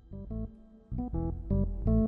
Thank you.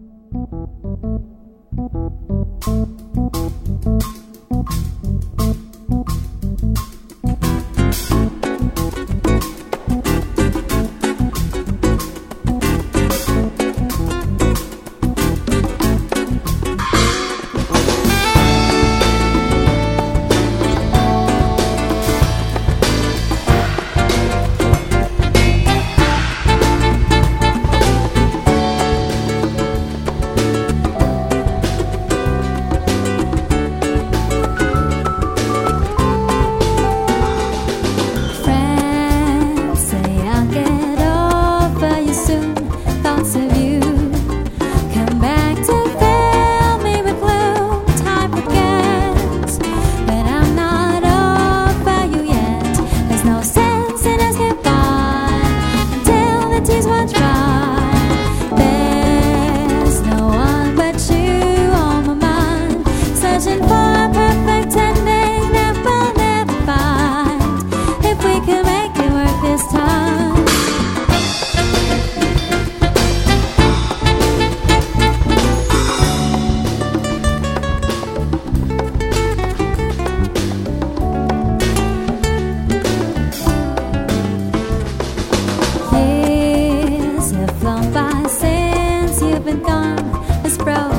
his brow.